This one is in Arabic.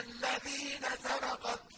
الَّذِينَ سَبَقَتْ